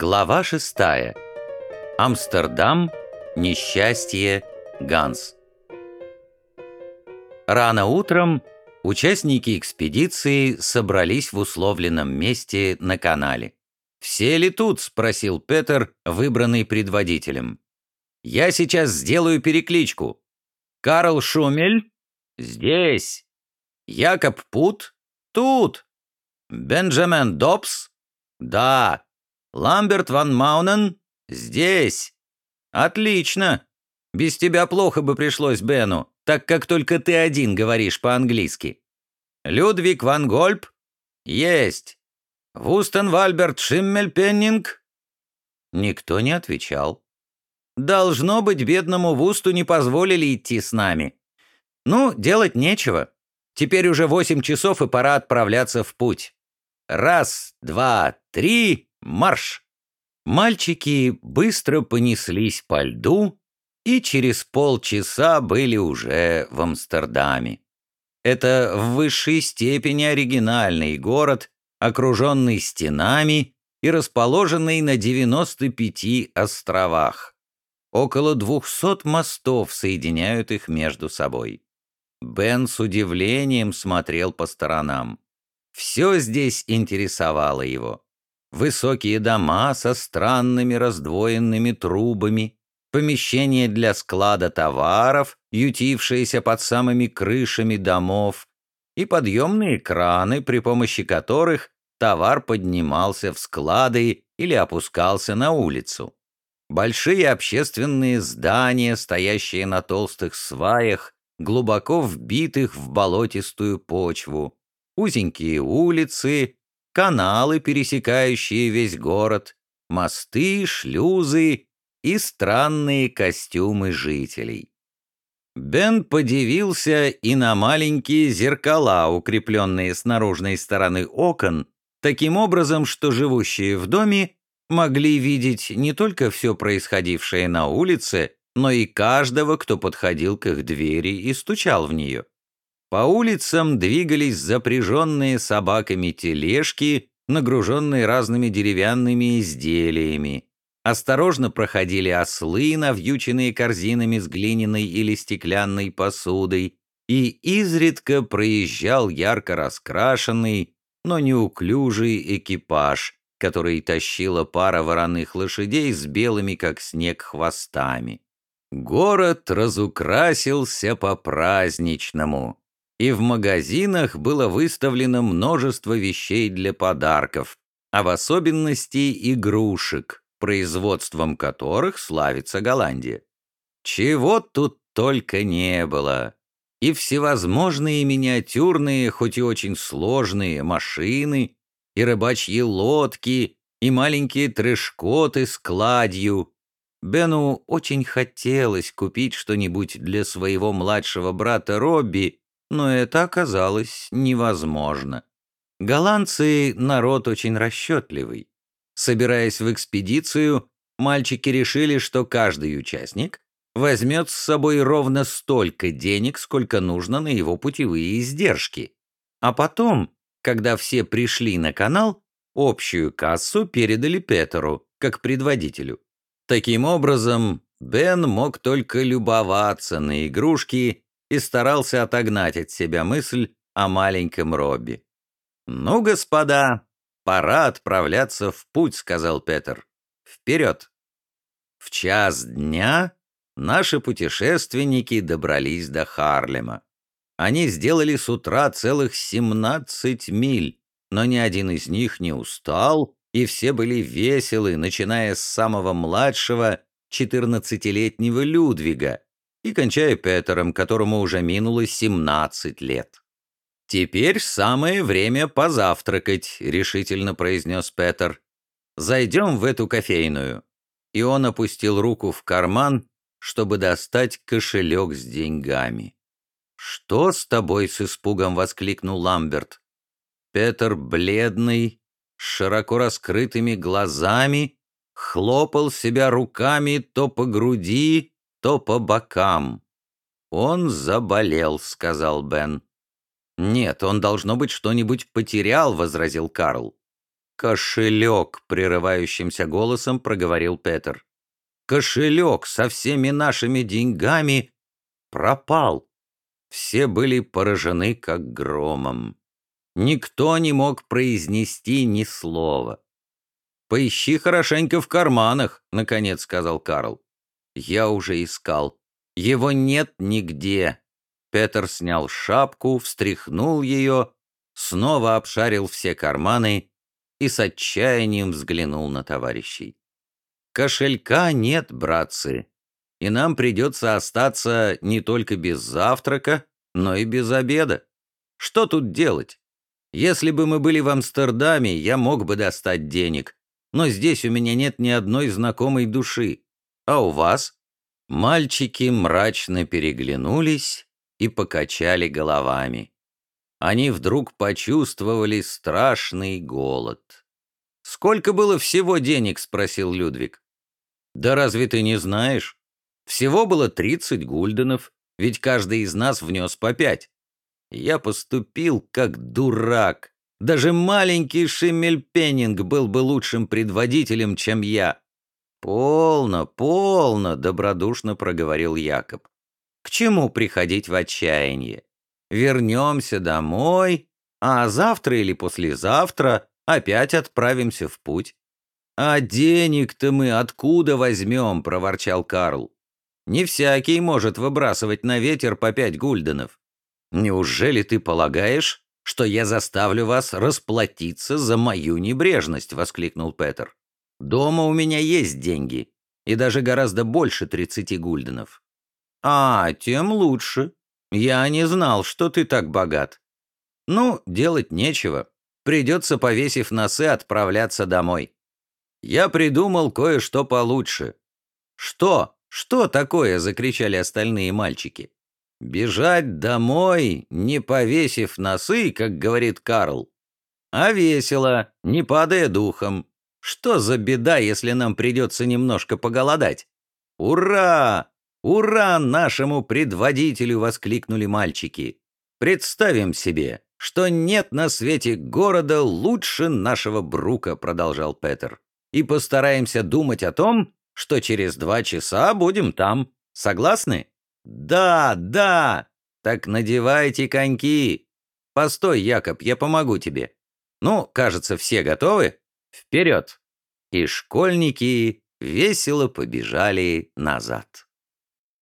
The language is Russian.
Глава шестая. Амстердам. Несчастье. Ганс. Рано утром участники экспедиции собрались в условленном месте на канале. «Все ли тут?» — спросил Петер, выбранный предводителем. «Я сейчас сделаю перекличку. Карл Шумель? Здесь. Якоб Пут? Тут. Бенджамен Добс? Да. Ламберт ван Маунен? Здесь. Отлично. Без тебя плохо бы пришлось Бену, так как только ты один говоришь по-английски. Людвиг ван Гольб? Есть. Вустен Вальберт Шиммельпеннинг? Никто не отвечал. Должно быть, бедному Вусту не позволили идти с нами. Ну, делать нечего. Теперь уже восемь часов, и пора отправляться в путь. Раз, два, три, марш! Мальчики быстро понеслись по льду и через полчаса были уже в Амстердаме. Это в высшей степени оригинальный город, окруженный стенами и расположенный на 95 островах. Около 200 мостов соединяют их между собой. Бен с удивлением смотрел по сторонам. Все здесь интересовало его. Высокие дома со странными раздвоенными трубами, помещения для склада товаров, ютившиеся под самыми крышами домов, и подъемные краны, при помощи которых товар поднимался в склады или опускался на улицу. Большие общественные здания, стоящие на толстых сваях, глубоко вбитых в болотистую почву, узенькие улицы, каналы, пересекающие весь город, мосты, шлюзы и странные костюмы жителей. Бен подивился и на маленькие зеркала, укрепленные с наружной стороны окон, таким образом, что живущие в доме могли видеть не только все происходившее на улице, но и каждого, кто подходил к их двери и стучал в нее. По улицам двигались запряженные собаками тележки, нагруженные разными деревянными изделиями. Осторожно проходили ослы, навьюченные корзинами с глиняной или стеклянной посудой, и изредка проезжал ярко раскрашенный, но неуклюжий экипаж, который тащила пара вороных лошадей с белыми, как снег, хвостами. Город разукрасился по-праздничному, и в магазинах было выставлено множество вещей для подарков, а в особенности игрушек, производством которых славится Голландия. Чего тут только не было. И всевозможные миниатюрные, хоть и очень сложные машины, и рыбачьи лодки, и маленькие трешкоты с кладью, Бену очень хотелось купить что-нибудь для своего младшего брата Робби, но это оказалось невозможно. Голландцы — народ очень расчетливый. Собираясь в экспедицию, мальчики решили, что каждый участник возьмет с собой ровно столько денег, сколько нужно на его путевые издержки. А потом, когда все пришли на канал, общую кассу передали Петеру, как предводителю. Таким образом, Бен мог только любоваться на игрушки и старался отогнать от себя мысль о маленьком Робби. «Ну, господа, пора отправляться в путь», — сказал Петер. «Вперед!» В час дня наши путешественники добрались до Харлема. Они сделали с утра целых 17 миль, но ни один из них не устал и все были веселы, начиная с самого младшего, четырнадцатилетнего Людвига, и кончая Петером, которому уже минуло семнадцать лет. «Теперь самое время позавтракать», — решительно произнес Петер. «Зайдем в эту кофейную». И он опустил руку в карман, чтобы достать кошелек с деньгами. «Что с тобой?» — с испугом воскликнул Ламберт. Петер, бледный, с широко раскрытыми глазами, хлопал себя руками то по груди, то по бокам. «Он заболел», — сказал Бен. «Нет, он, должно быть, что-нибудь потерял», — возразил Карл. «Кошелек», — прерывающимся голосом проговорил Петер. «Кошелек со всеми нашими деньгами пропал». Все были поражены как громом. Никто не мог произнести ни слова. «Поищи хорошенько в карманах», — наконец сказал Карл. «Я уже искал. Его нет нигде». Петер снял шапку, встряхнул ее, снова обшарил все карманы и с отчаянием взглянул на товарищей. «Кошелька нет, братцы, и нам придется остаться не только без завтрака, но и без обеда. Что тут делать? Если бы мы были в Амстердаме, я мог бы достать денег, но здесь у меня нет ни одной знакомой души. А у вас?» Мальчики мрачно переглянулись и покачали головами. Они вдруг почувствовали страшный голод. «Сколько было всего денег?» — спросил Людвиг. «Да разве ты не знаешь? Всего было тридцать гульденов, ведь каждый из нас внес по пять. Я поступил как дурак. Даже маленький Шиммельпеннинг был бы лучшим предводителем, чем я. «Полно, полно», — добродушно проговорил Якоб. «К чему приходить в отчаяние? Вернемся домой, а завтра или послезавтра опять отправимся в путь». «А денег-то мы откуда возьмем?» — проворчал Карл. «Не всякий может выбрасывать на ветер по пять гульденов. Неужели ты полагаешь, что я заставлю вас расплатиться за мою небрежность?» — воскликнул Петер. «Дома у меня есть деньги, и даже гораздо больше тридцати гульденов». «А, тем лучше. Я не знал, что ты так богат». «Ну, делать нечего. Придется, повесив носы, отправляться домой». «Я придумал кое-что получше». «Что? Что такое?» — закричали остальные мальчики. Бежать домой, не повесив носы, как говорит Карл. А весело, не падая духом. Что за беда, если нам придется немножко поголодать? Ура! Ура нашему предводителю! воскликнули мальчики. Представим себе, что нет на свете города лучше нашего Брука, продолжал Петер. И постараемся думать о том, что через два часа будем там. Согласны? «Да, да! Так надевайте коньки! Постой, Якоб, я помогу тебе. Ну, кажется, все готовы? Вперед!» И школьники весело побежали назад.